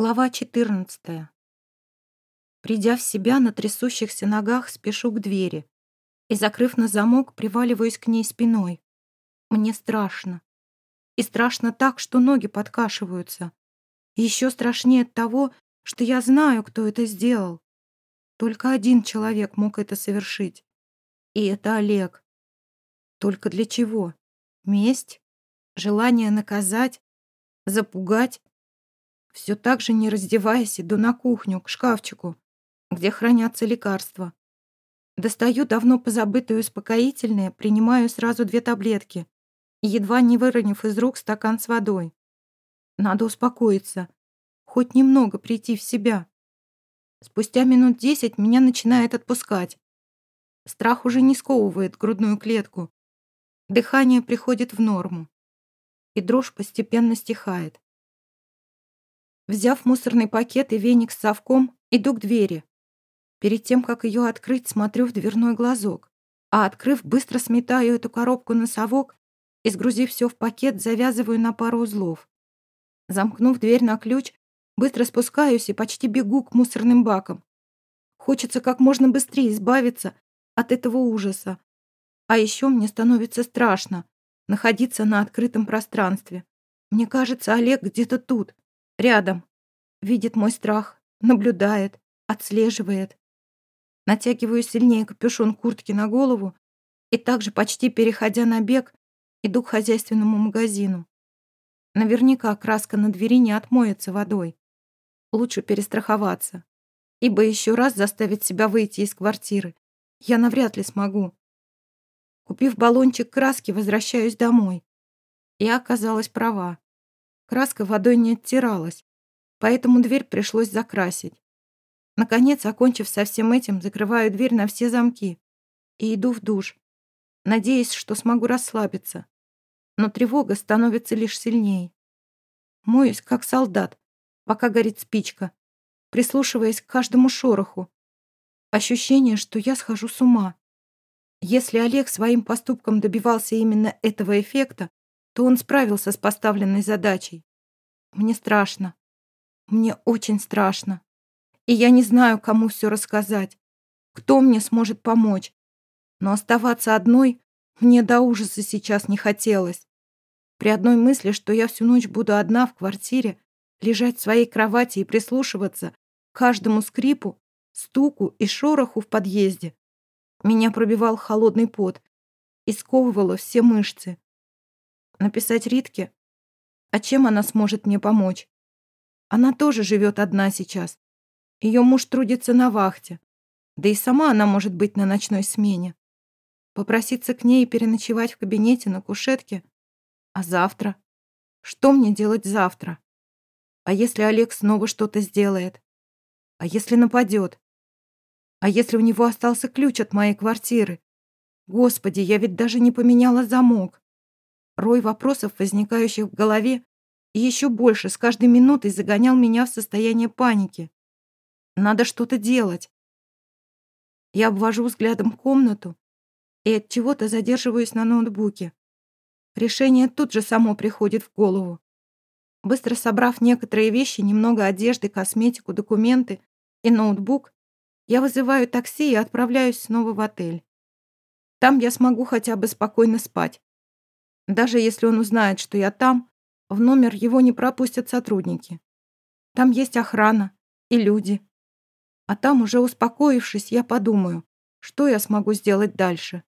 Глава 14. Придя в себя на трясущихся ногах, спешу к двери и, закрыв на замок, приваливаюсь к ней спиной. Мне страшно. И страшно так, что ноги подкашиваются. Еще страшнее от того, что я знаю, кто это сделал. Только один человек мог это совершить. И это Олег. Только для чего? Месть? Желание наказать? Запугать? Все так же, не раздеваясь, иду на кухню, к шкафчику, где хранятся лекарства. Достаю давно позабытые успокоительные, принимаю сразу две таблетки, едва не выронив из рук стакан с водой. Надо успокоиться, хоть немного прийти в себя. Спустя минут десять меня начинает отпускать. Страх уже не сковывает грудную клетку. Дыхание приходит в норму. И дрожь постепенно стихает. Взяв мусорный пакет и веник с совком, иду к двери. Перед тем, как ее открыть, смотрю в дверной глазок. А открыв, быстро сметаю эту коробку на совок и, сгрузив все в пакет, завязываю на пару узлов. Замкнув дверь на ключ, быстро спускаюсь и почти бегу к мусорным бакам. Хочется как можно быстрее избавиться от этого ужаса. А еще мне становится страшно находиться на открытом пространстве. Мне кажется, Олег где-то тут, Рядом. Видит мой страх, наблюдает, отслеживает. Натягиваю сильнее капюшон куртки на голову и также, почти переходя на бег, иду к хозяйственному магазину. Наверняка краска на двери не отмоется водой. Лучше перестраховаться, ибо еще раз заставить себя выйти из квартиры я навряд ли смогу. Купив баллончик краски, возвращаюсь домой. Я оказалась права. Краска водой не оттиралась, поэтому дверь пришлось закрасить. Наконец, окончив со всем этим, закрываю дверь на все замки и иду в душ, надеясь, что смогу расслабиться. Но тревога становится лишь сильнее. Моюсь, как солдат, пока горит спичка, прислушиваясь к каждому шороху. Ощущение, что я схожу с ума. Если Олег своим поступком добивался именно этого эффекта, то он справился с поставленной задачей. Мне страшно. Мне очень страшно. И я не знаю, кому все рассказать. Кто мне сможет помочь. Но оставаться одной мне до ужаса сейчас не хотелось. При одной мысли, что я всю ночь буду одна в квартире, лежать в своей кровати и прислушиваться к каждому скрипу, стуку и шороху в подъезде, меня пробивал холодный пот и сковывало все мышцы. Написать Ритке? А чем она сможет мне помочь? Она тоже живет одна сейчас. Ее муж трудится на вахте. Да и сама она может быть на ночной смене. Попроситься к ней и переночевать в кабинете на кушетке? А завтра? Что мне делать завтра? А если Олег снова что-то сделает? А если нападет? А если у него остался ключ от моей квартиры? Господи, я ведь даже не поменяла замок. Рой вопросов, возникающих в голове, и еще больше с каждой минутой загонял меня в состояние паники. Надо что-то делать. Я обвожу взглядом комнату и от чего-то задерживаюсь на ноутбуке. Решение тут же само приходит в голову. Быстро собрав некоторые вещи, немного одежды, косметику, документы и ноутбук, я вызываю такси и отправляюсь снова в отель. Там я смогу хотя бы спокойно спать. Даже если он узнает, что я там, в номер его не пропустят сотрудники. Там есть охрана и люди. А там, уже успокоившись, я подумаю, что я смогу сделать дальше.